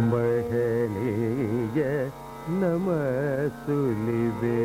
ಕುಂಬಳಲಿಗೆ ನಮ ಸುಲಿಬೇ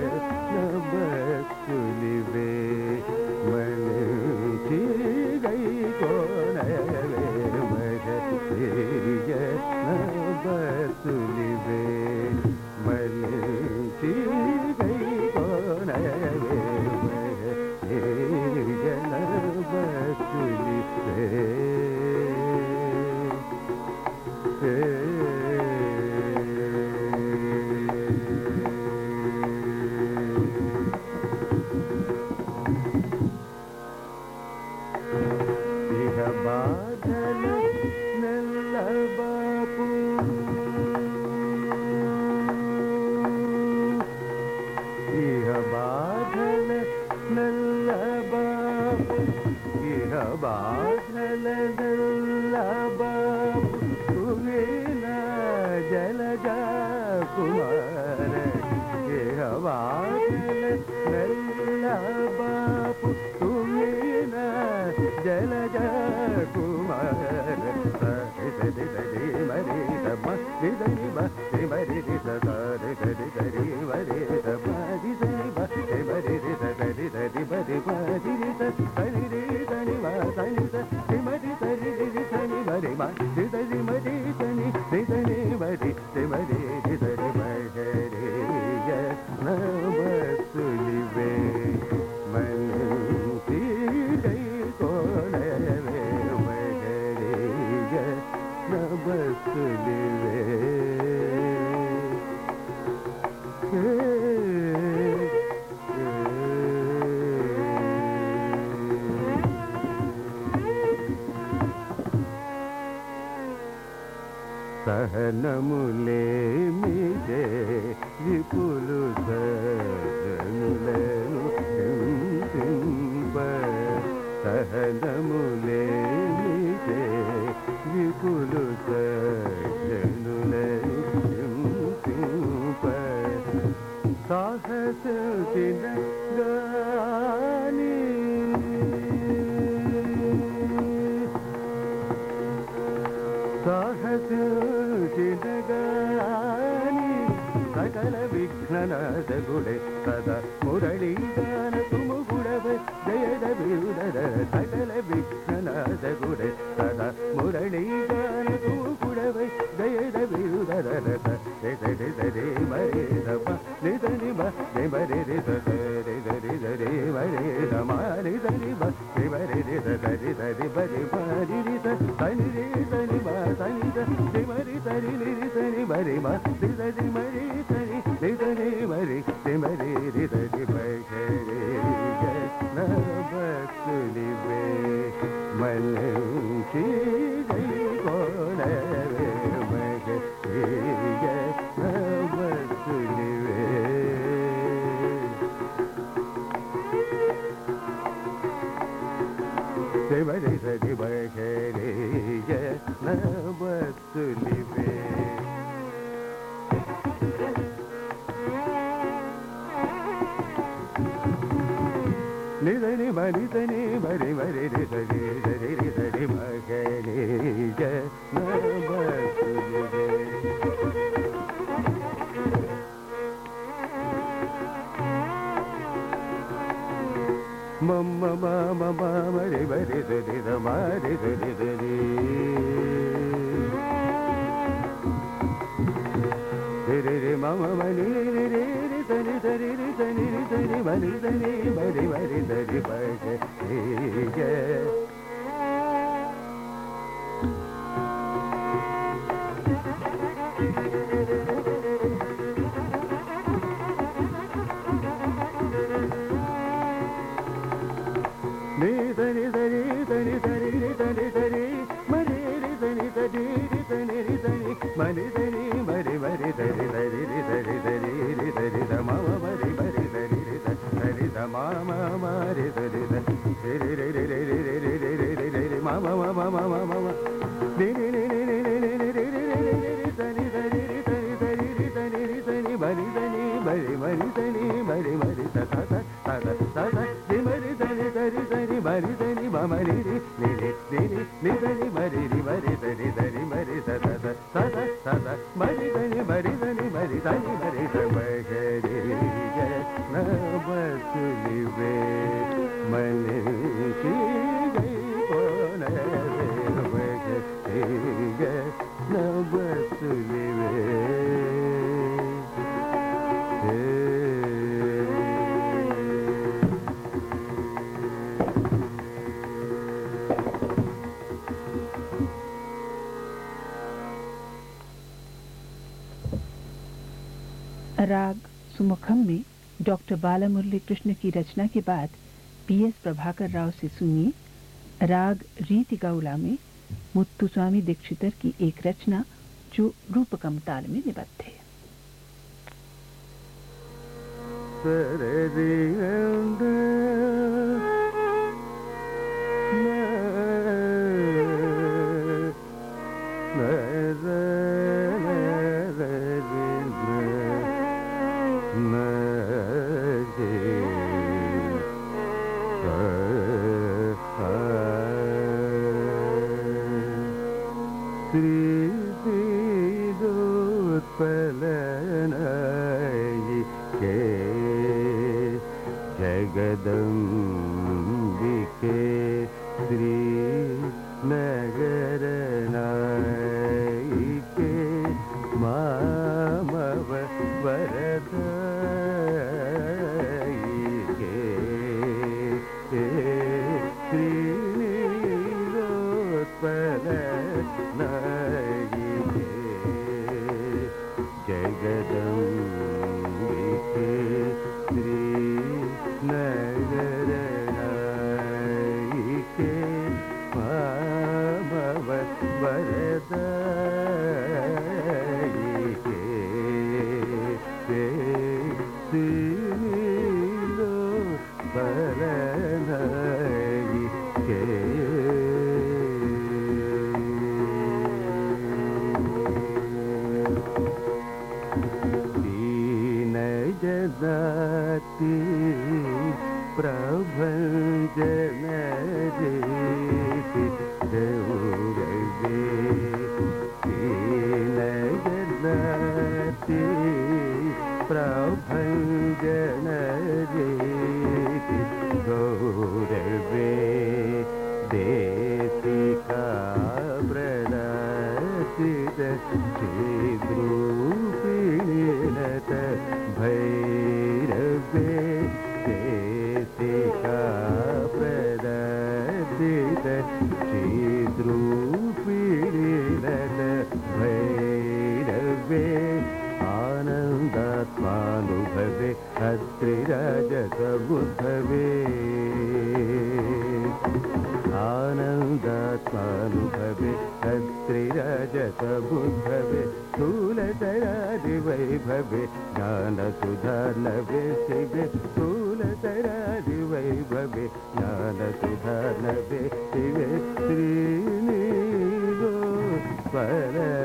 Yeah. thank you. నమస్తులివే సహనములేమిదే విపులు సహనులను హింసింప విఘ్ననాశగుడే సద మురళీగాన తుముగుడవ జయద విరుదర సకల విఘ్ననాశగుడే సద మురళీగాన తుముగుడవ జయద విరుదర సరి సరి మరి రమ నిదని మ మరి సరి సరి సరి మరి రమ నిదని మ మరి సరి సరి మరి మరి సని సని మ సని సని మరి సరి సని మరి మ సరి మరి సని నిదని మరితని మరి మరి సరి సరి సరి మహరేయ నభస్తులివే మమ్మ మామ మామరి బరి సరి మారి సరి సరి రే రే మమ మని రే రే రే తని తని రే తని ಧರಿ ಬರಿ ಧರಿ ಬರಿ ಬರಿ ಧರಿ ಬಗೆ राग सुमुखम में डॉक्टर बाला मुरली कृष्ण की रचना के बाद पीएस प्रभाकर राव से सुनिए राग रीति गौला में मुत्तुस्वामी दीक्षितर की एक रचना जो रूपकम ताल में निबद्ध है। श्रीदुत्पलनयि के जगदम्बिके श्री see. वैरवे आनन्द स्वानुभवे हस्तिरजसबुद्धवे आनन्द स्वानुभवे स्थूलतरादिवैभवे सबुद्धूल तयादि वैभवे శ్రీ ధన శ్రీ పర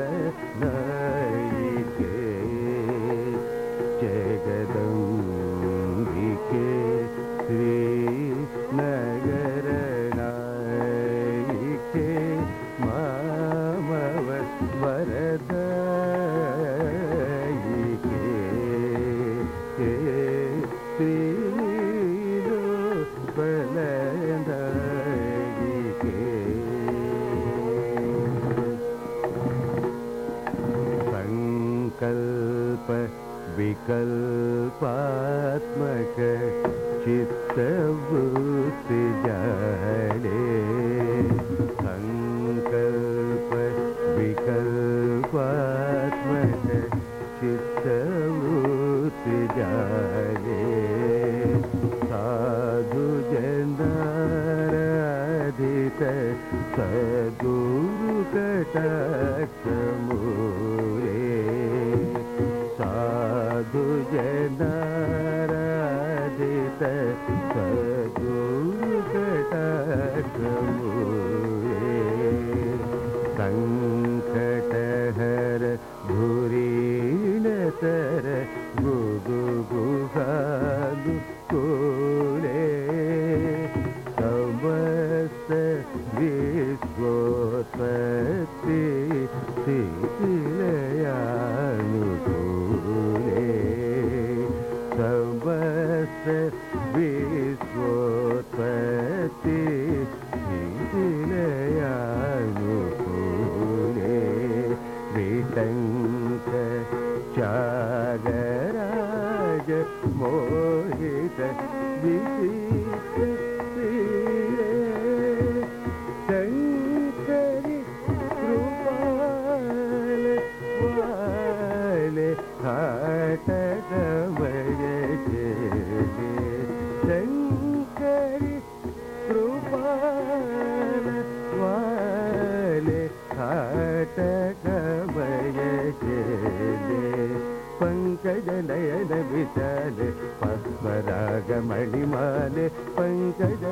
पद्मरागमणिमाले पङ्कज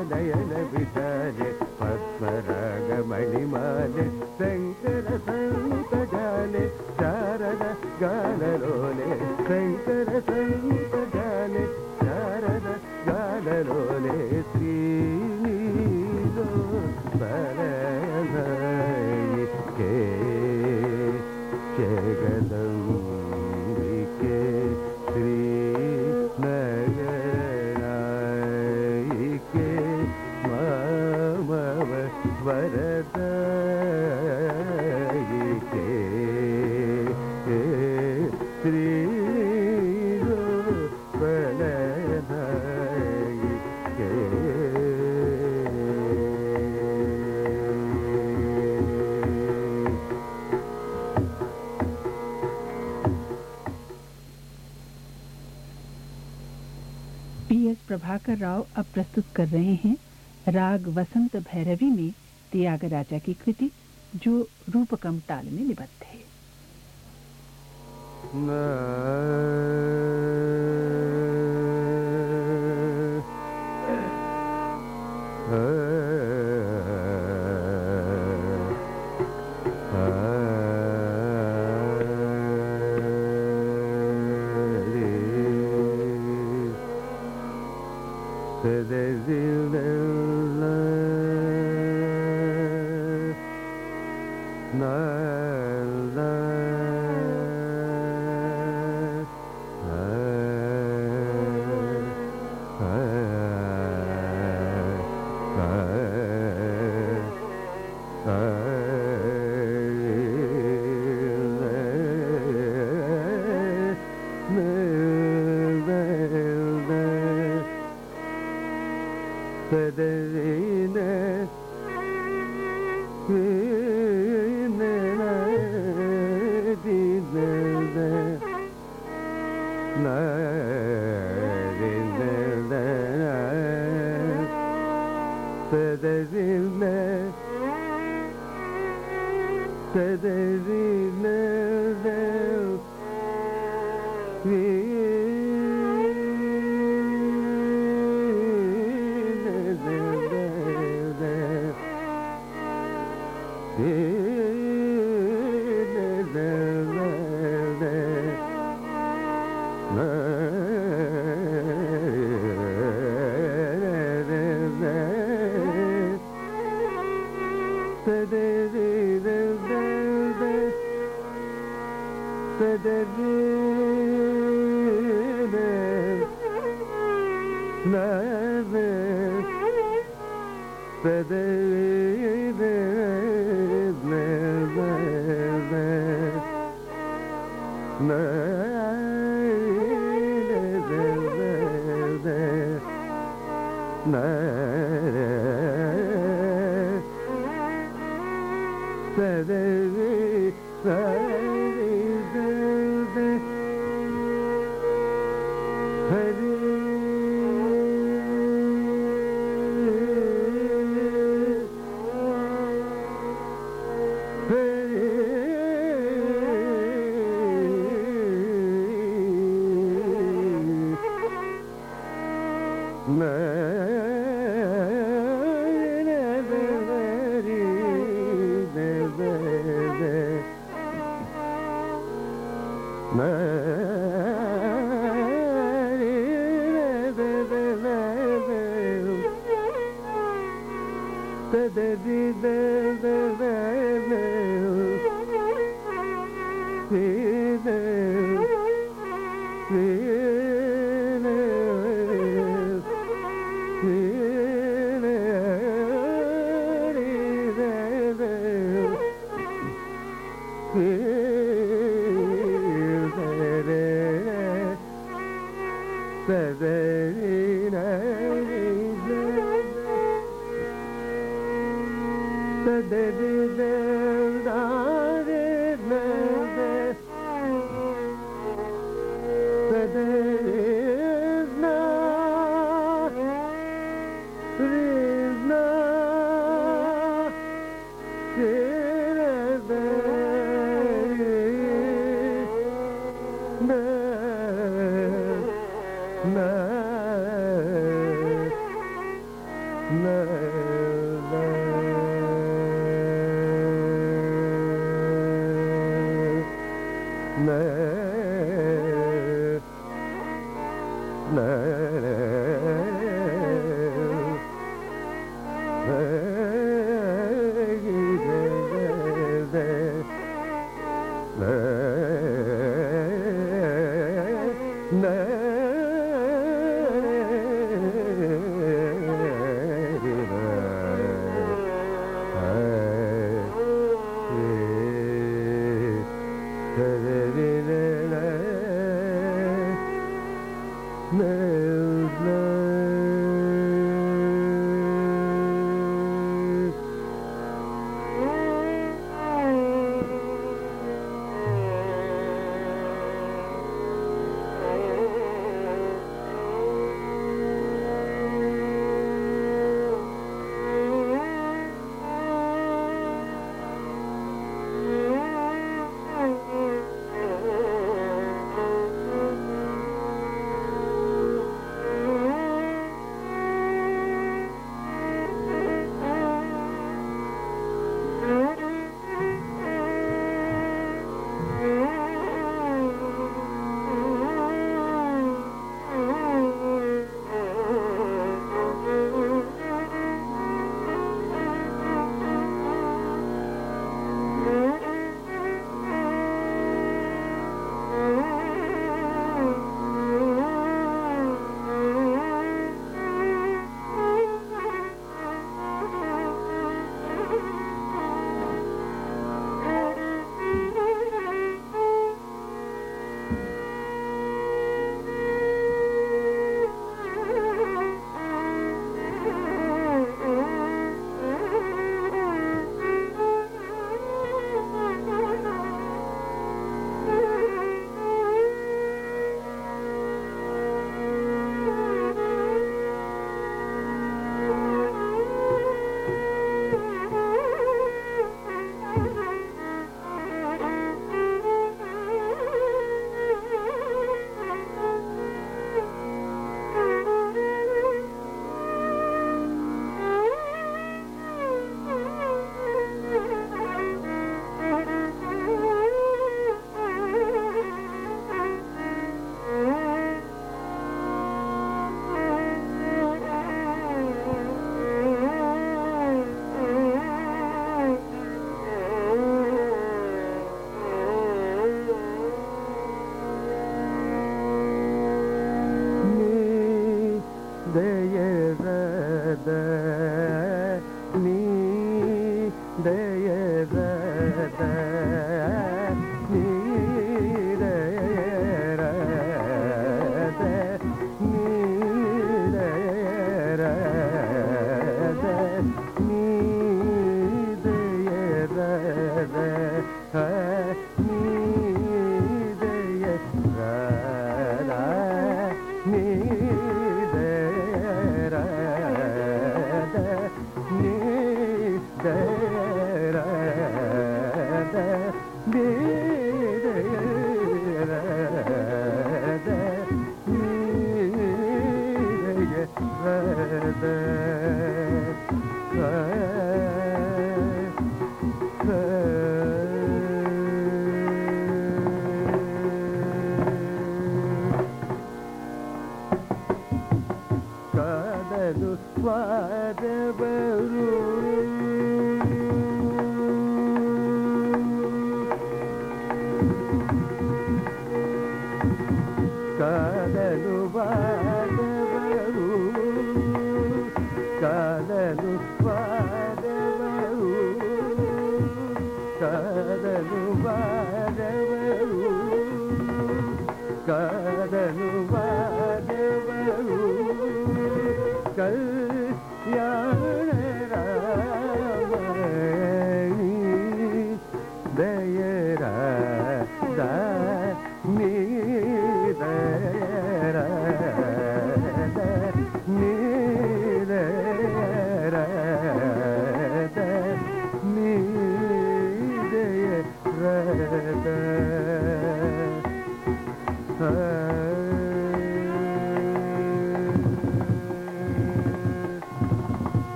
विशाले पी एस प्रभाकर राव अब प्रस्तुत कर रहे हैं राग वसंत भैरवी में त्यागराजा की कृति जो रूपकम ताल में निबद्ध है Sederine de ne de de de de de me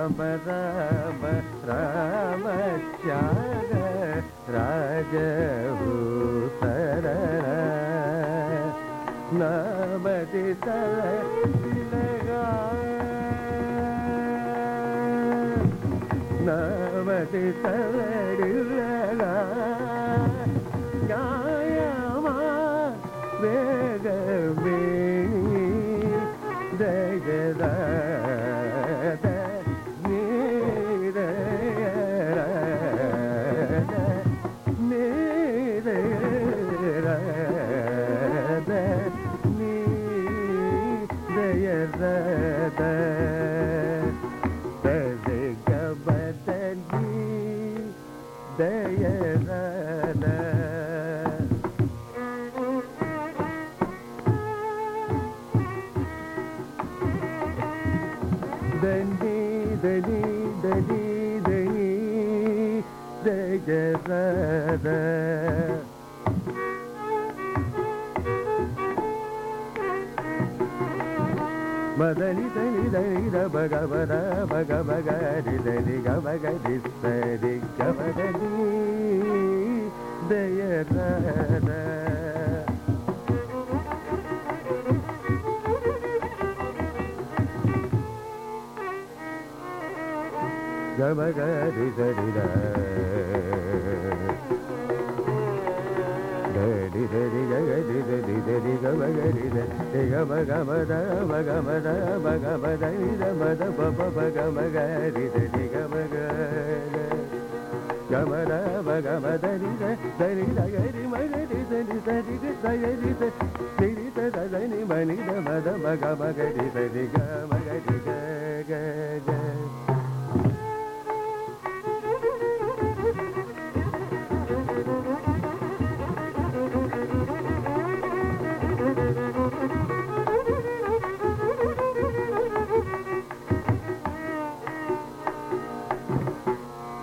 Ram Ram रामचार राजभूतर नमति तिलगा नमति तलगा gezede మదని దని దని గబగబర బగబగరి దని గబగరి సరి గబగరి దయరా గమగరి సరి గరి సరి గరి సరి సరి గమగరి సరి గమ గమ దమ గమ దమ గమ దరి దమ ద ప ప గమగరి సరి గమగ గమ దమ గమ దరి సరి గరి మగరి సరి సరి సరి సరి సరి మని దమ దమ గమ గరి సరి గమ గరి గ గ గ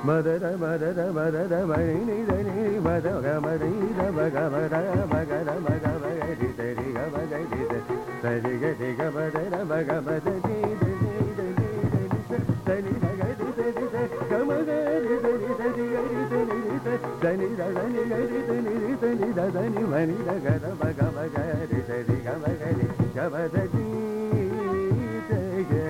మదర మదర మదర మణి దని మద గమరి రమ గమర మగర మగ మగరి దరి గమ గరి దరి గరి గమర మగ మదని దని గరి దరి గమ గరి దరి దరి గరి దరి దని దని గరి దరి దని దని మణి గర మగ మగరి దరి గమ గరి గమ దని జగద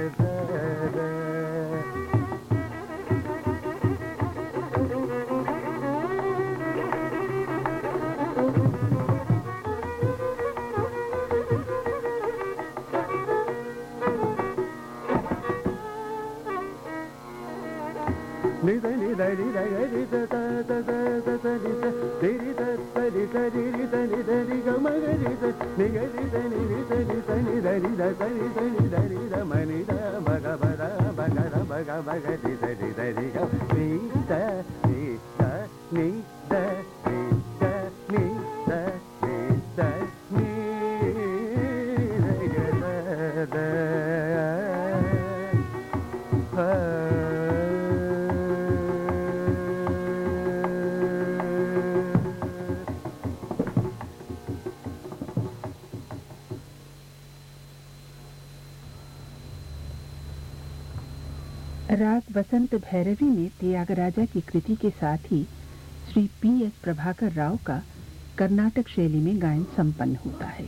ని राग वसंत भैरवी में त्यागराजा की कृति के साथ ही श्री पी एस प्रभाकर राव का कर्नाटक शैली में गायन संपन्न होता है।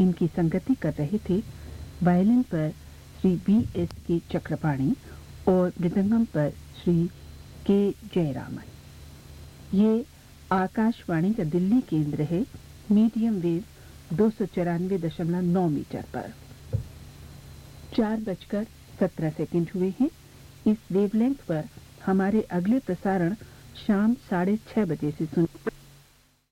इनकी संगति कर रहे थे वायलिन पर श्री बी एस के चक्रपाणी और मृदंगम पर श्री के जयरामन। ये आकाशवाणी का दिल्ली केंद्र है, मीडियम वेव दो सौ चौरानवे दशमलव नौ मीटर पर। चार बजकर सत्रह सेकंड हुए हैं। इस वेवलेंथ पर हमारे अगले प्रसारण शाम साढ़े छह बजे से सुन